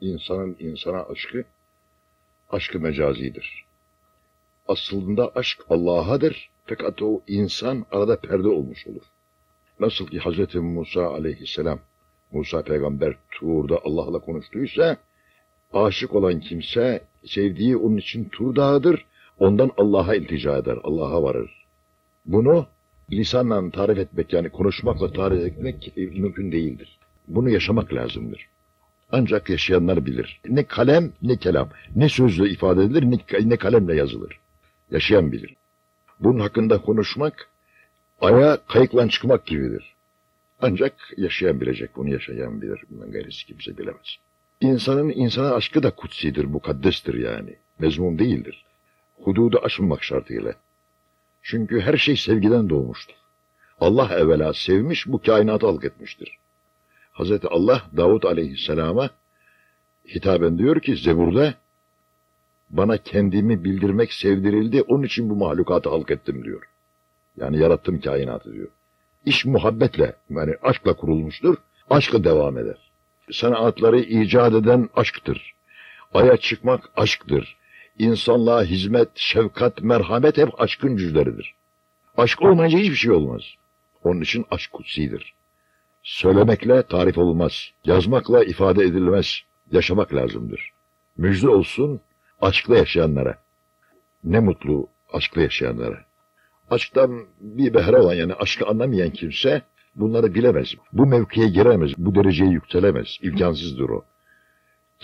insanın insana aşkı, aşkı mecazidir. Aslında aşk Allah'adır fakat o insan arada perde olmuş olur. Nasıl ki Hz. Musa aleyhisselam, Musa peygamber Tur'da Allah'la konuştuysa, aşık olan kimse sevdiği onun için Tur dağıdır, ondan Allah'a iltica eder, Allah'a varır. Bunu lisanla tarif etmek yani konuşmakla tarif etmek mümkün değildir. Bunu yaşamak lazımdır. Ancak yaşayanlar bilir. Ne kalem ne kelam, ne sözle ifade edilir ne, ne kalemle yazılır. Yaşayan bilir. Bunun hakkında konuşmak aya kayıkla çıkmak gibidir. Ancak yaşayan bilecek, bunu yaşayan bilir. Bundan gayrisi kimse bilemez. İnsanın insana aşkı da kutsidir, mukaddestir yani. Mezmum değildir. Hududu aşmamak şartıyla. Çünkü her şey sevgiden doğmuştur. Allah evvela sevmiş, bu kainatı halk etmiştir. Hazreti Allah Davut aleyhisselama hitaben diyor ki Zebur'da bana kendimi bildirmek sevdirildi, onun için bu mahlukatı halk ettim diyor. Yani yarattım kainatı diyor. İş muhabbetle, yani aşkla kurulmuştur, aşkla devam eder. Sanatları icat eden aşktır. Aya çıkmak aşktır. İnsanlığa hizmet, şefkat, merhamet hep aşkın cüzleridir. Aşk olmayınca hiçbir şey olmaz. Onun için aşk kutsidir. Söylemekle tarif olmaz. Yazmakla ifade edilmez. Yaşamak lazımdır. Müjde olsun aşkla yaşayanlara. Ne mutlu aşkla yaşayanlara. Aşktan bir behre olan yani aşkı anlamayan kimse bunları bilemez. Bu mevkiye giremez, bu dereceye yükselemez. İmkansızdır o.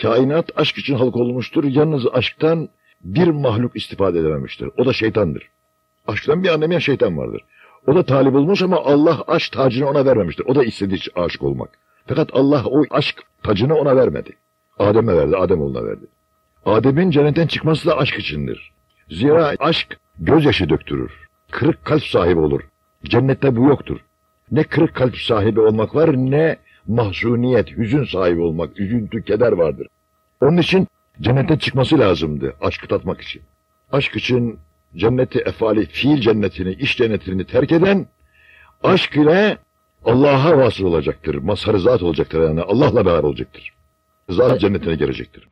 Kainat aşk için halk olmuştur. Yalnız aşktan bir mahluk istifade edememiştir. O da şeytandır. Aşktan bir anlamayan şeytan vardır. O da talip olmuş ama Allah aşk tacını ona vermemiştir. O da istediği aşık olmak. Fakat Allah o aşk tacını ona vermedi. Adem'e verdi, Adem oğluna verdi. Adem'in cennetten çıkması da aşk içindir. Zira aşk gözyaşı döktürür. Kırık kalp sahibi olur. Cennette bu yoktur. Ne kırık kalp sahibi olmak var ne mahzuniyet, hüzün sahibi olmak, üzüntü, keder vardır. Onun için cennetten çıkması lazımdı aşkı tatmak için. Aşk için cenneti efali, fiil cennetini, iş cennetini terk eden aşk ile Allah'a vasıl olacaktır. Mazhar olacaktır yani Allah'la beraber olacaktır. Zat cennetine girecektir.